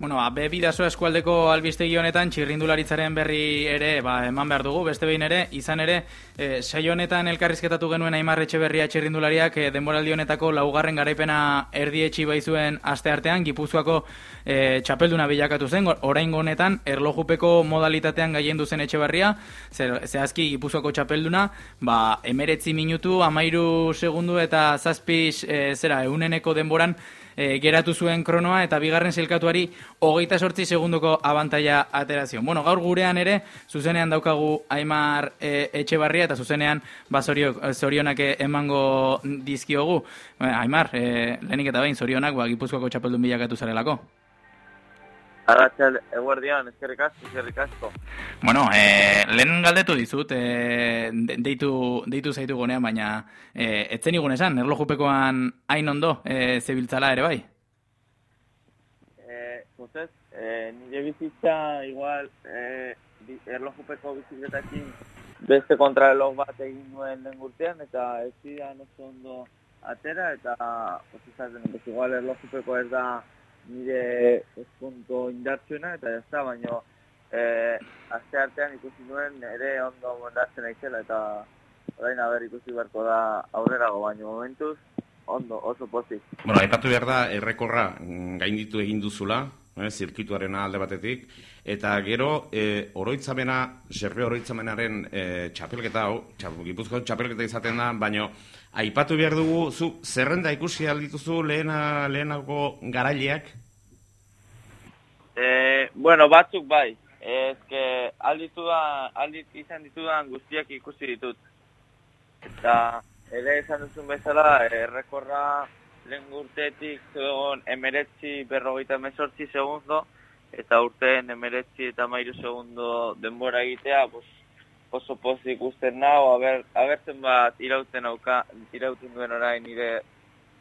Bueno, be bidazo eskualdeko albistegi honetan txirrindularitzaren berri ere ba, eman behar dugu, beste behin ere, izan ere, e, saio honetan elkarrizketatu genuen Aimar Etxeberria txirrindulariak e, denboraldi honetako laugarren garaipena erdietxi baizuen aste artean, Gipuzkoako e, txapelduna bilakatu zen, orain honetan erlojupeko modalitatean gaien duzen Etxeberria, zehazki Gipuzkoako txapelduna, ba, emeretzi minutu, amairu segundu eta zazpiz, e, zera, euneneko denboran, e, geratu zuen kronoa eta bigarren zilkatuari hogeita sortzi segunduko abantaia aterazion. Bueno, gaur gurean ere, zuzenean daukagu Aimar e, Etxebarria eta zuzenean ba, zorionak emango dizkiogu. Aimar, e, lehenik eta bain, zorionak, ba, gipuzkoako txapeldun bilakatu zarelako. Arratxal, eguerdian, eskerrik asko, eskerrik asko. Bueno, eh, lehen galdetu dizut, eh, deitu, deitu zaitu gonean, baina eh, etzen igun esan, erlojupekoan hain ondo, eh, zebiltzala ere bai? Eh, Zuzez, eh, nire bizitza, igual, eh, erlojupeko bizitzetakin beste kontrareloj bat egin nuen lehen gurtean, eta ez zidan oso ondo atera, eta, posizatzen, igual, erlojupeko ez da, nire eskonto indartsuena, eta ez da, baino, e, azte artean ikusi nuen ere ondo mondatzen aizela, eta orain haber ikusi beharko da aurrerago, baino momentuz, ondo, oso pozik. Bueno, aipatu behar da, errekorra gainditu egin duzula, eh, zirkituaren alde batetik, eta gero, e, oroitzamena, serbe oroitzamenaren e, txapelketa, hau, gipuzko txapelketa izaten da, baino, Aipatu behar dugu, zu, zerrenda ikusi aldituzu lehena, lehenago garaileak? E, bueno, batzuk bai. Ez que alditu da, aldit izan ditudan guztiak ikusi ditut. Eta ere esan duzun bezala, errekorra lehen urtetik zegoen emeretzi berrogeita mesortzi segundo, eta urteen emeretzi eta mairu segundo denbora egitea, pues, oso pozik ikusten nago, aber, abertzen bat irauten auka, irauten duen orain nire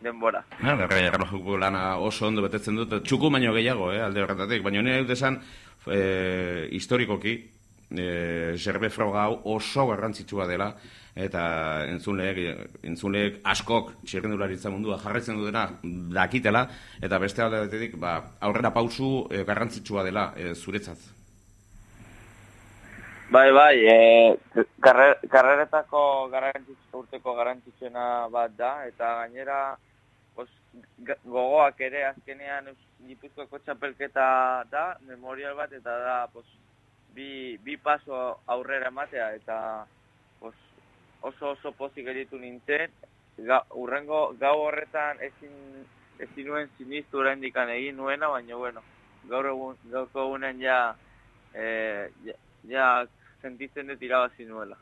denbora. Ja, berre, erlojuko lana oso ondo betetzen dut, txuku baino gehiago, eh, alde horretatik, baina nire dut esan, e, historikoki, e, zerbe froga hau oso garrantzitsua dela, eta entzuleek, entzuleek askok txirrendularitza mundua jarretzen dutena dakitela, eta beste alde ba, aurrera pausu e, garrantzitsua dela e, zuretzat. Bai, bai, e, karreretako garrantzitsu, urteko garrantzitsuena bat da, eta gainera pos, gogoak ere azkenean Gipuzkoako txapelketa da, memorial bat, eta da pos, bi, bi paso aurrera ematea, eta pos, oso oso pozik eritu nintzen, ga, urrengo gau horretan ezin, ezin nuen sinistu oraindikan egin nuena, baina bueno, gaur egun, gaurko egunen ja, e, ja, ja sentitzen dut irabazi nuela.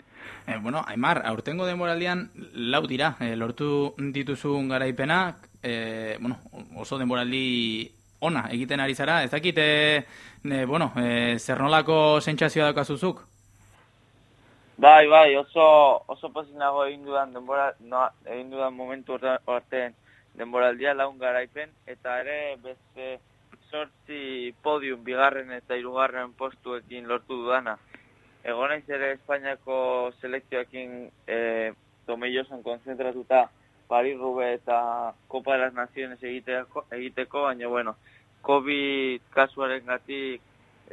Eh, bueno, Aimar, aurtengo denboraldian lau dira, eh, lortu dituzun garaipenak, eh, bueno, oso denboraldi ona egiten ari zara, ez dakit, eh, bueno, eh, zer nolako sentsazioa daukazuzuk? Bai, bai, oso, oso pozinago egin dudan, denbora, no, egin dudan momentu orten denboraldia laun garaipen, eta ere beste sortzi podium bigarren eta irugarren postuekin lortu dudana egonaiz ere Espainiako selekzioakin e, tomeiosan konzentratuta Paris Rube eta Copa de las Naciones egiteko, egiteko baina bueno, COVID kasuaren gatik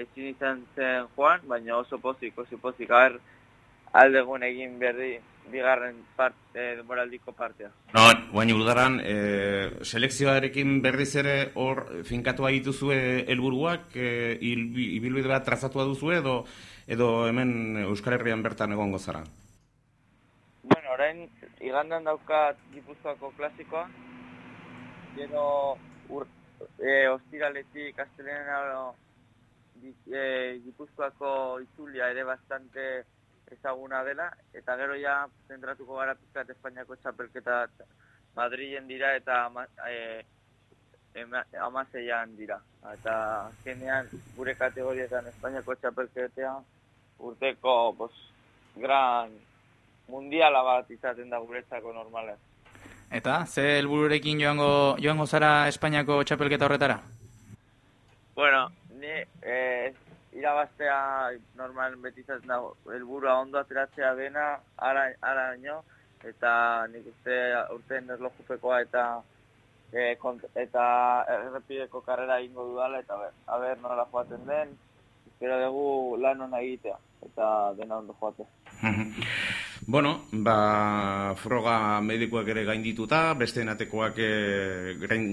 ezin izan zen joan, baina oso pozik, oso pozik, haber aldegun egin berdi bigarren part, e, moraldiko partea. No, baina udaran, e, selekzioarekin berriz ere hor finkatu dituzue helburuak e, ibilbide bat trazatua duzu edo edo hemen Euskal Herrian bertan egongo zara? Bueno, orain igandan daukat Gipuzkoako klasikoa. Gero ur, e, ostiraletik astelena e, Gipuzkoako itzulia ere bastante ezaguna dela eta gero ja zentratuko gara pizkat Espainiako txapelketa Madrilen dira eta e, amaseian dira. Eta azkenean gure kategorietan Espainiako txapelketea urteko pues, gran mundiala bat izaten da guretzako normalen. Eta, ze helbururekin joango, joango zara Espainiako txapelketa horretara? Bueno, ni eh, irabaztea normal beti izaten da helburua ondo ateratzea dena ara, ara eta nik uste urtean erlojupekoa eta e, kont eta errepideko karrera ingo dudala, eta ber, aber nola joaten den, espero dugu lan hona egitea, eta dena ondo joatea. Bueno, ba, froga medikoak ere gaindituta, beste natekoak e,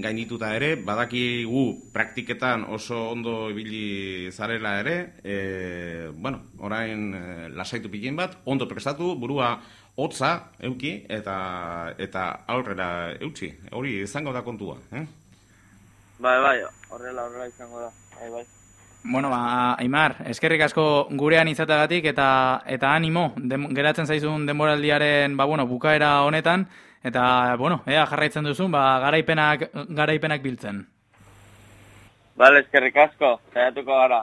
gaindituta ere, badaki gu praktiketan oso ondo ibili zarela ere, e, bueno, orain e, lasaitu pikin bat, ondo prestatu, burua hotza euki eta eta aurrera eutxi, hori izango da kontua, eh? Bai, bai, horrela, horrela izango da, bai, bai. Bueno, ba, Aimar, eskerrik asko gurean izatagatik eta eta animo dem, geratzen zaizun denboraldiaren ba, bueno, bukaera honetan eta bueno, ea jarraitzen duzun ba, garaipenak garaipenak biltzen. Bale, eskerrik asko, saiatuko gara.